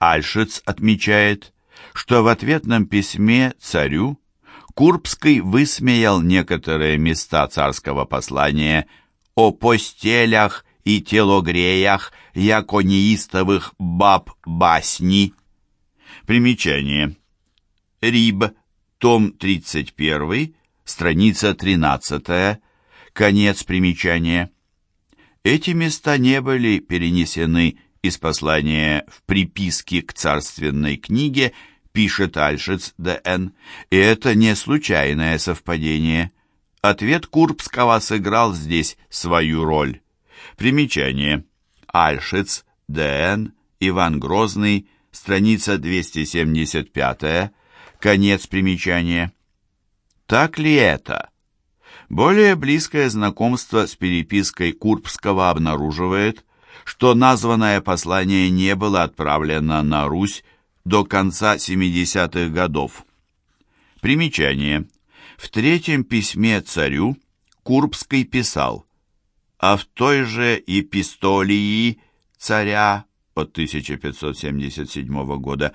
Альшиц отмечает, что в ответном письме царю Курбский высмеял некоторые места царского послания о постелях и телогреях, яко неистовых баб басни. Примечание. Риб, том 31, страница 13, конец примечания. Эти места не были перенесены из послания в приписке к царственной книге, пишет Альшиц Д.Н., и это не случайное совпадение. Ответ Курбского сыграл здесь свою роль. Примечание. Альшиц, Д.Н., Иван Грозный, страница 275, конец примечания. Так ли это? Более близкое знакомство с перепиской Курбского обнаруживает, что названное послание не было отправлено на Русь до конца 70-х годов. Примечание. В третьем письме царю Курбский писал «А в той же епистолии царя от 1577 года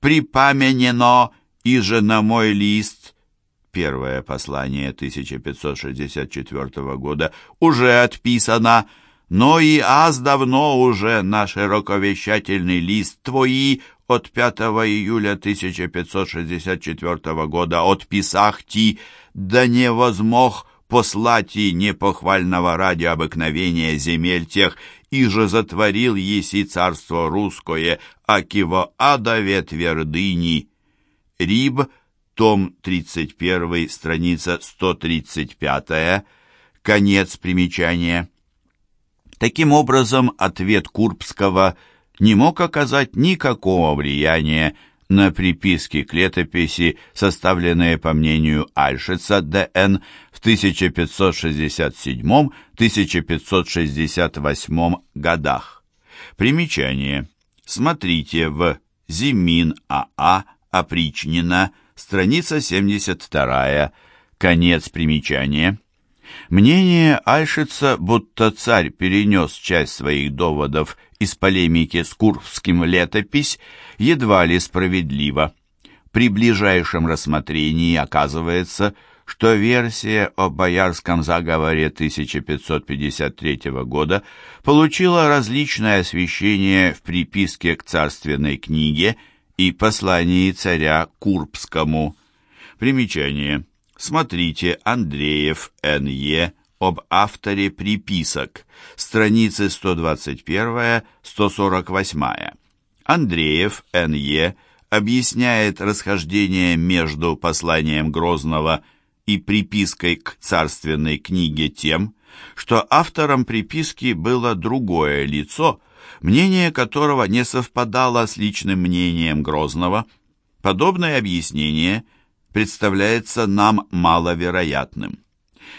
припоменено и же на мой лист» Первое послание 1564 года уже отписано но и аз давно уже на широковещательный лист твои от 5 июля 1564 года от Писахти, да не возмог послать и непохвального ради обыкновения земель тех, и же затворил еси царство русское, акиво адове твердыни. Риб, том 31, страница 135, конец примечания. Таким образом, ответ Курбского не мог оказать никакого влияния на приписки к летописи, составленные, по мнению Альшица Д.Н. в 1567-1568 годах. Примечание. Смотрите в Зимин А.А. Опричнина, страница 72, конец примечания. Мнение Альшица, будто царь перенес часть своих доводов из полемики с Курбским летопись, едва ли справедливо. При ближайшем рассмотрении оказывается, что версия о боярском заговоре 1553 года получила различное освещение в приписке к царственной книге и послании царя Курбскому. Примечание. Смотрите Андреев Н.Е. об авторе приписок, страницы 121-148. Андреев Н.Е. объясняет расхождение между посланием Грозного и припиской к царственной книге тем, что автором приписки было другое лицо, мнение которого не совпадало с личным мнением Грозного. Подобное объяснение – представляется нам маловероятным.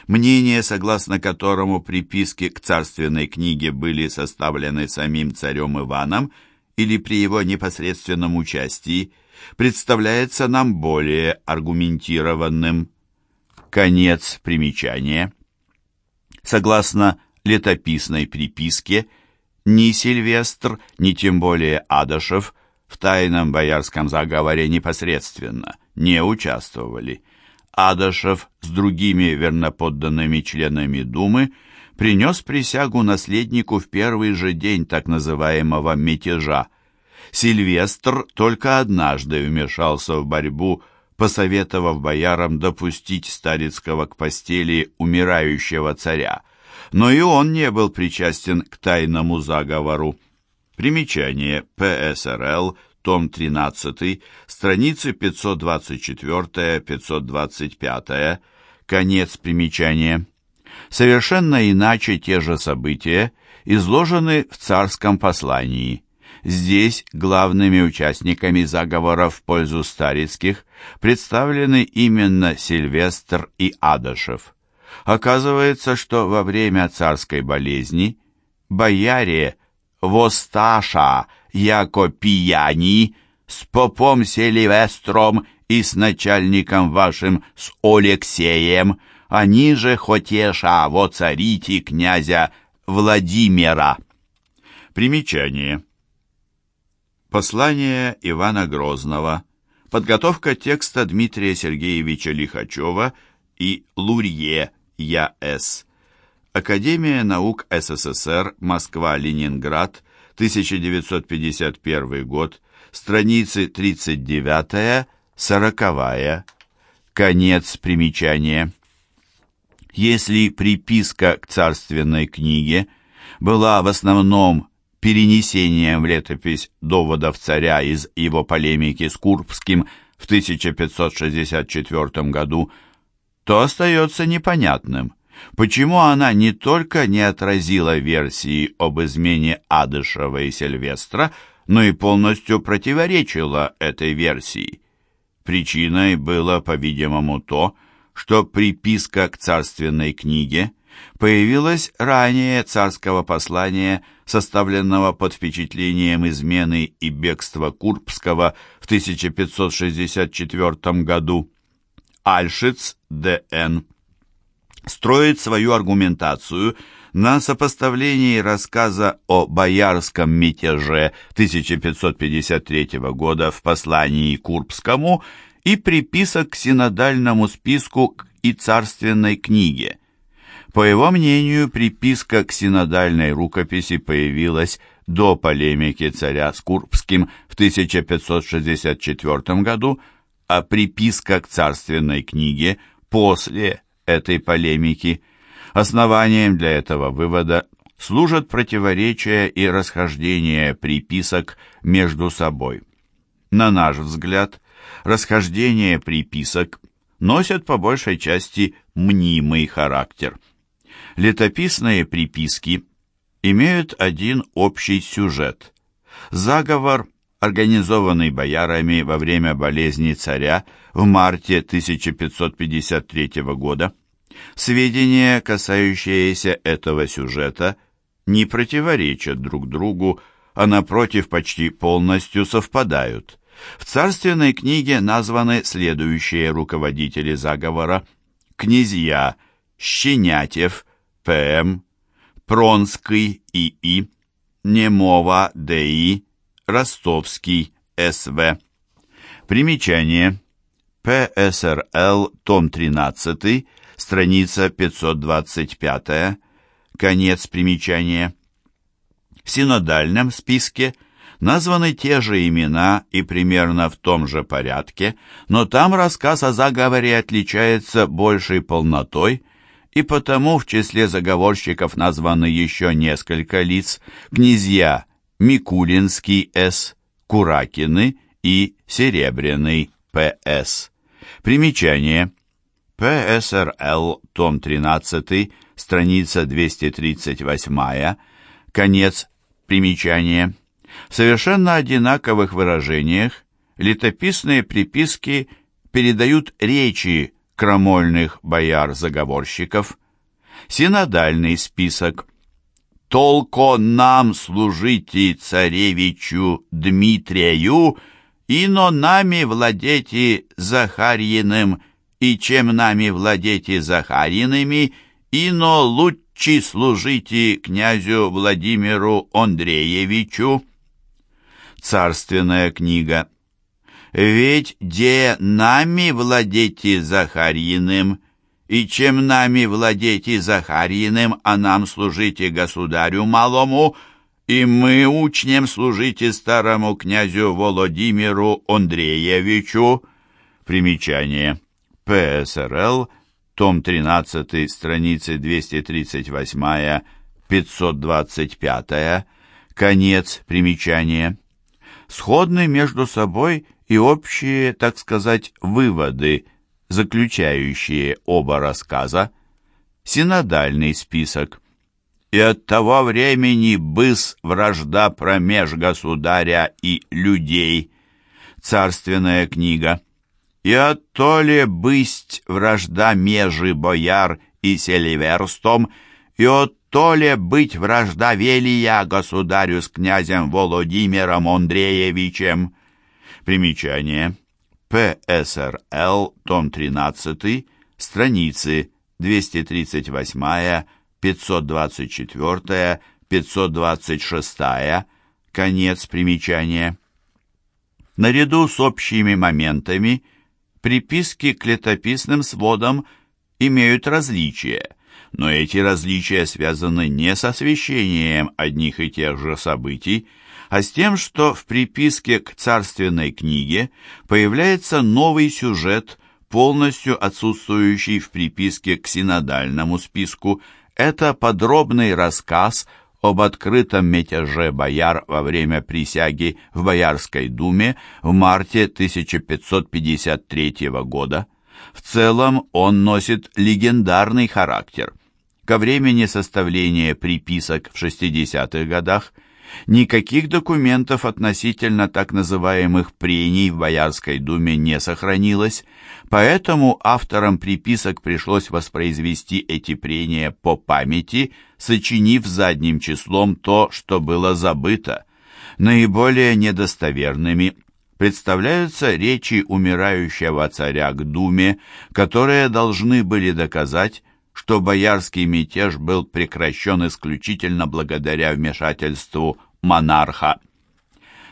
Мнение, согласно которому приписки к царственной книге были составлены самим царем Иваном или при его непосредственном участии, представляется нам более аргументированным. Конец примечания. Согласно летописной приписке, ни Сильвестр, ни тем более Адашев в тайном боярском заговоре непосредственно не участвовали. Адашев с другими верноподданными членами Думы принес присягу наследнику в первый же день так называемого мятежа. Сильвестр только однажды вмешался в борьбу, посоветовав боярам допустить Старицкого к постели умирающего царя, но и он не был причастен к тайному заговору. Примечание ПСРЛ том 13, страницы 524-525, конец примечания. Совершенно иначе те же события изложены в царском послании. Здесь главными участниками заговора в пользу Старицких представлены именно Сильвестр и Адашев. Оказывается, что во время царской болезни бояре Восташа яко пияни, с попом Селивестром и с начальником вашим, с Алексеем, они же хотеша воцарите князя Владимира. Примечание. Послание Ивана Грозного. Подготовка текста Дмитрия Сергеевича Лихачева и Лурье Я.С. Академия наук СССР, Москва-Ленинград, 1951 год, страницы 39-40, конец примечания. Если приписка к царственной книге была в основном перенесением в летопись доводов царя из его полемики с Курбским в 1564 году, то остается непонятным, почему она не только не отразила версии об измене Адышева и Сильвестра, но и полностью противоречила этой версии. Причиной было, по-видимому, то, что приписка к царственной книге появилась ранее царского послания, составленного под впечатлением измены и бегства Курбского в 1564 году. Альшиц Д.Н. строит свою аргументацию на сопоставлении рассказа о боярском мятеже 1553 года в послании Курбскому и приписок к синодальному списку и царственной книге. По его мнению, приписка к синодальной рукописи появилась до полемики царя с Курбским в 1564 году, а приписка к царственной книге после этой полемики. Основанием для этого вывода служат противоречия и расхождения приписок между собой. На наш взгляд, расхождение приписок носят по большей части мнимый характер. Летописные приписки имеют один общий сюжет. Заговор, организованный боярами во время болезни царя в марте 1553 года. Сведения, касающиеся этого сюжета, не противоречат друг другу, а напротив почти полностью совпадают. В царственной книге названы следующие руководители заговора. Князья Щенятев, П.М., Пронский И.И., Немова Д.И., Ростовский С.В. Примечание. ПСРЛ, том 13, страница 525, конец примечания. В синодальном списке – названы те же имена и примерно в том же порядке, но там рассказ о заговоре отличается большей полнотой, и потому в числе заговорщиков названы еще несколько лиц, князья Микулинский С., Куракины и Серебряный П.С. Примечание. ПСРЛ, том 13, страница 238, конец примечания. В совершенно одинаковых выражениях летописные приписки передают речи крамольных бояр-заговорщиков. Синодальный список. «Толко нам служите царевичу Дмитрию, ино нами владете Захарьиным, и чем нами владете Захарьиными, ино лучше служите князю Владимиру Андреевичу» царственная книга. Ведь де нами владете Захарьиным, и чем нами владете Захарьиным, а нам служите государю малому, и мы учнем служите старому князю Володимиру Андреевичу. Примечание. ПСРЛ, том 13, страницы 238-525, конец примечания сходны между собой и общие, так сказать, выводы, заключающие оба рассказа, синодальный список. И от того времени быс вражда промеж государя и людей. Царственная книга. И то ли бысть вражда межи бояр и селиверстом, и то ли быть вражда велия государю с князем Володимиром Андреевичем. Примечание. ПСРЛ, том 13, страницы 238, 524, 526, конец примечания. Наряду с общими моментами приписки к летописным сводам имеют различия, но эти различия связаны не с освещением одних и тех же событий, а с тем, что в приписке к царственной книге появляется новый сюжет, полностью отсутствующий в приписке к синодальному списку. Это подробный рассказ об открытом мятеже бояр во время присяги в Боярской думе в марте 1553 года. В целом он носит легендарный характер. Ко времени составления приписок в 60-х годах никаких документов относительно так называемых прений в Боярской думе не сохранилось, поэтому авторам приписок пришлось воспроизвести эти прения по памяти, сочинив задним числом то, что было забыто. Наиболее недостоверными представляются речи умирающего царя к думе, которые должны были доказать, что боярский мятеж был прекращен исключительно благодаря вмешательству монарха.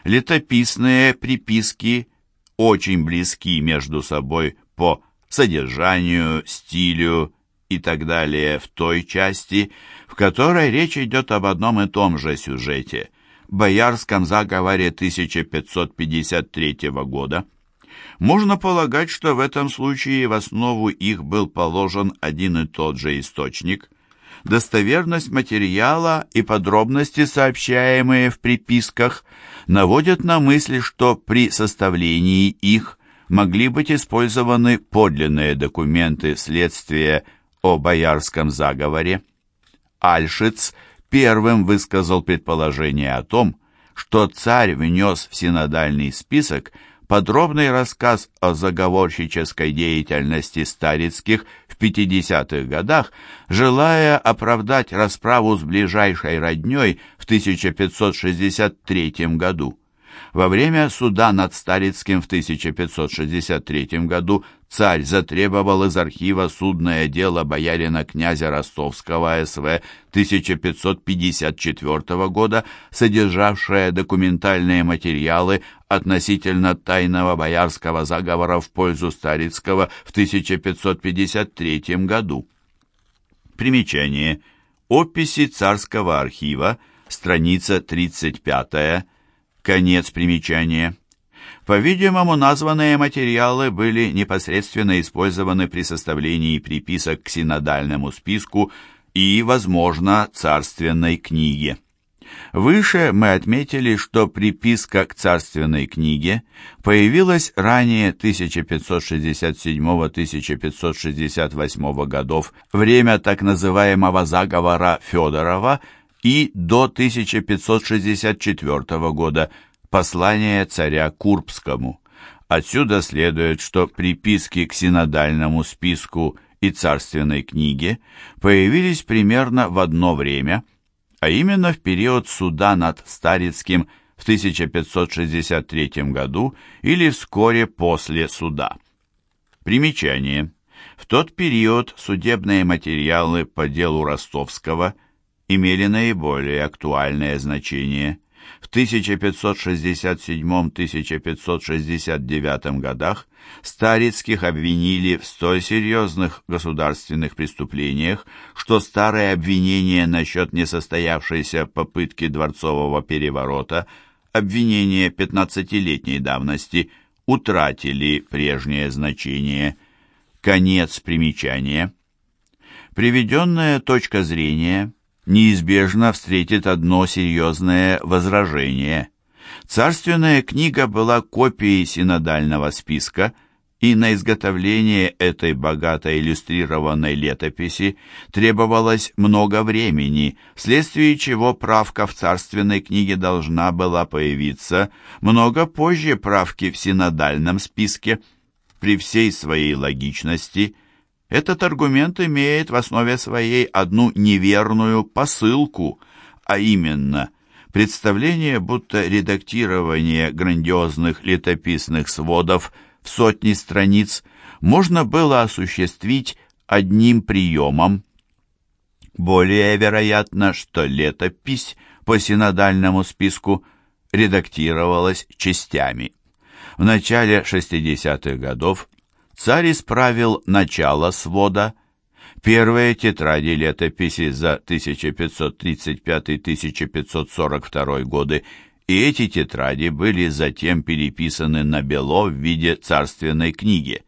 Летописные приписки очень близки между собой по содержанию, стилю и так далее в той части, в которой речь идет об одном и том же сюжете – Боярском заговоре 1553 года – можно полагать, что в этом случае в основу их был положен один и тот же источник. Достоверность материала и подробности, сообщаемые в приписках, наводят на мысль, что при составлении их могли быть использованы подлинные документы следствия о боярском заговоре. Альшиц первым высказал предположение о том, что царь внес в синодальный список подробный рассказ о заговорщической деятельности Старицких в 50-х годах, желая оправдать расправу с ближайшей родней в 1563 году. Во время суда над Старицким в 1563 году царь затребовал из архива судное дело боярина князя Ростовского СВ 1554 года, содержавшее документальные материалы относительно тайного боярского заговора в пользу Старицкого в 1553 году. Примечание. Описи царского архива, страница 35 Конец примечания. По-видимому, названные материалы были непосредственно использованы при составлении приписок к синодальному списку и, возможно, царственной книге. Выше мы отметили, что приписка к царственной книге появилась ранее 1567-1568 годов, время так называемого заговора Федорова – и до 1564 года послание царя Курбскому. Отсюда следует, что приписки к синодальному списку и царственной книге появились примерно в одно время, а именно в период суда над Старицким в 1563 году или вскоре после суда. Примечание. В тот период судебные материалы по делу Ростовского – имели наиболее актуальное значение. В 1567-1569 годах Старицких обвинили в столь серьезных государственных преступлениях, что старые обвинения насчет несостоявшейся попытки дворцового переворота, обвинения 15-летней давности, утратили прежнее значение. Конец примечания. Приведенная точка зрения – неизбежно встретит одно серьезное возражение. Царственная книга была копией синодального списка, и на изготовление этой богато иллюстрированной летописи требовалось много времени, вследствие чего правка в царственной книге должна была появиться много позже правки в синодальном списке. При всей своей логичности – этот аргумент имеет в основе своей одну неверную посылку, а именно представление, будто редактирование грандиозных летописных сводов в сотни страниц можно было осуществить одним приемом. Более вероятно, что летопись по синодальному списку редактировалась частями. В начале 60-х годов царь исправил начало свода, первые тетради летописи за 1535-1542 годы, и эти тетради были затем переписаны на бело в виде царственной книги.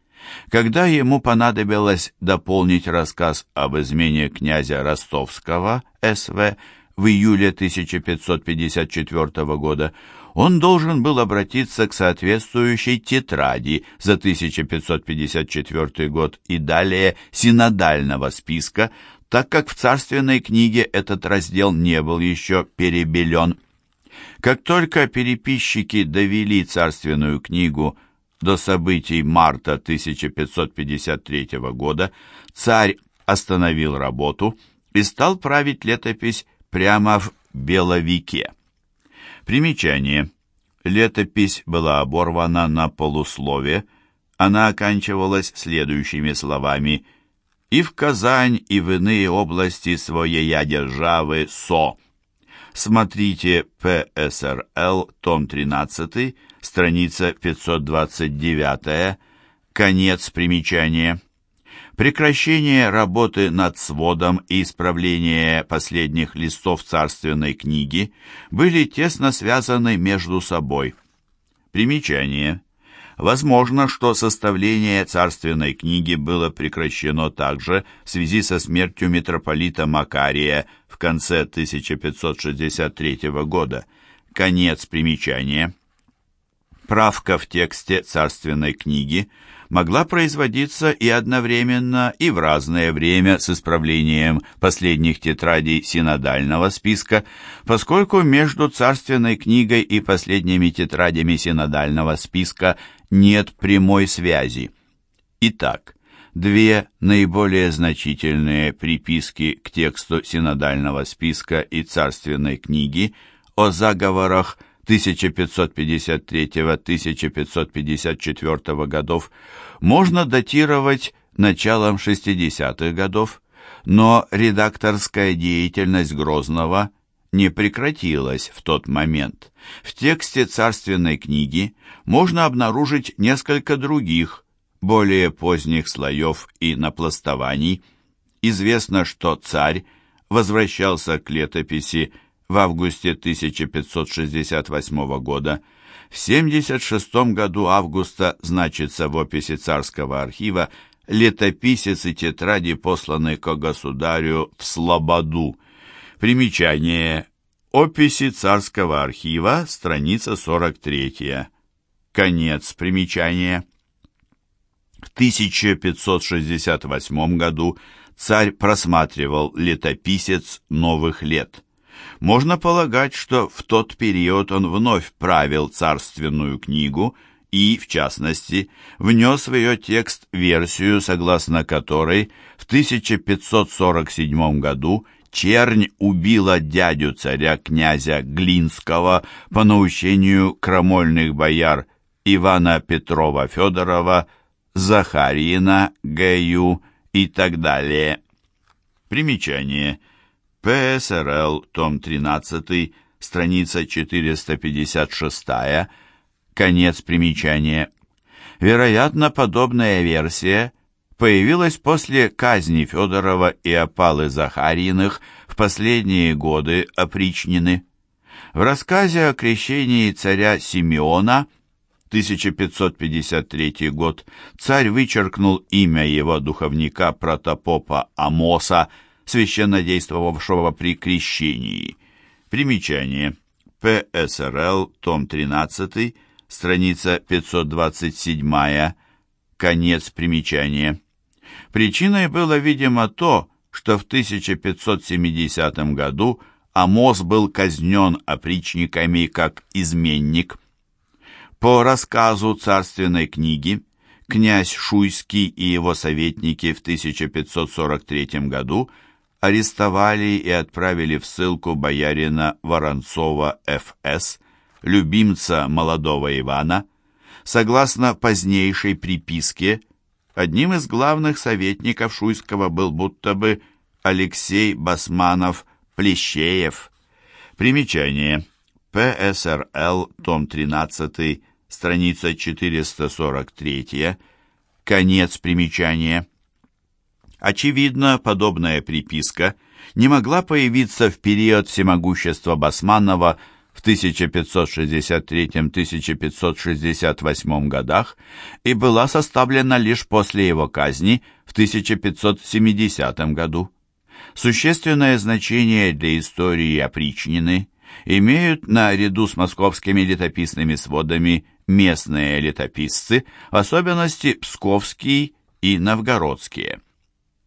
Когда ему понадобилось дополнить рассказ об измене князя Ростовского, С.В., в июле 1554 года, он должен был обратиться к соответствующей тетради за 1554 год и далее синодального списка, так как в царственной книге этот раздел не был еще перебелен. Как только переписчики довели царственную книгу до событий марта 1553 года, царь остановил работу и стал править летопись прямо в Беловике. Примечание. Летопись была оборвана на полуслове. Она оканчивалась следующими словами «И в Казань, и в иные области своей державы СО». Смотрите ПСРЛ, том 13, страница 529, конец примечания. Прекращение работы над сводом и исправление последних листов царственной книги были тесно связаны между собой. Примечание. Возможно, что составление царственной книги было прекращено также в связи со смертью митрополита Макария в конце 1563 года. Конец примечания. Правка в тексте царственной книги – могла производиться и одновременно, и в разное время с исправлением последних тетрадей синодального списка, поскольку между царственной книгой и последними тетрадями синодального списка нет прямой связи. Итак, две наиболее значительные приписки к тексту синодального списка и царственной книги о заговорах – 1553-1554 годов можно датировать началом 60-х годов, но редакторская деятельность Грозного не прекратилась в тот момент. В тексте царственной книги можно обнаружить несколько других, более поздних слоев и напластований. Известно, что царь возвращался к летописи в августе 1568 года. В 76 году августа значится в описи царского архива летописец и тетради, посланные к государю в Слободу. Примечание. Описи царского архива, страница 43. Конец примечания. В 1568 году царь просматривал летописец новых лет. Можно полагать, что в тот период он вновь правил царственную книгу и, в частности, внес в ее текст версию, согласно которой в 1547 году чернь убила дядю царя князя Глинского по наущению крамольных бояр Ивана Петрова Федорова, Захарина, Г.Ю. и так далее. Примечание – ПСРЛ, том 13, страница 456, конец примечания. Вероятно, подобная версия появилась после казни Федорова и опалы Захариных в последние годы опричнины. В рассказе о крещении царя Симеона 1553 год царь вычеркнул имя его духовника протопопа Амоса священно действовавшего при крещении. Примечание. ПСРЛ, том 13, страница 527, конец примечания. Причиной было, видимо, то, что в 1570 году Амос был казнен опричниками как изменник. По рассказу царственной книги, князь Шуйский и его советники в 1543 году – арестовали и отправили в ссылку боярина Воронцова Ф.С., любимца молодого Ивана. Согласно позднейшей приписке, одним из главных советников Шуйского был будто бы Алексей Басманов-Плещеев. Примечание. ПСРЛ, том 13, страница 443, конец примечания. Очевидно, подобная приписка не могла появиться в период всемогущества Басманова в 1563-1568 годах и была составлена лишь после его казни в 1570 году. Существенное значение для истории опричнины имеют наряду с московскими летописными сводами местные летописцы, в особенности псковские и новгородские –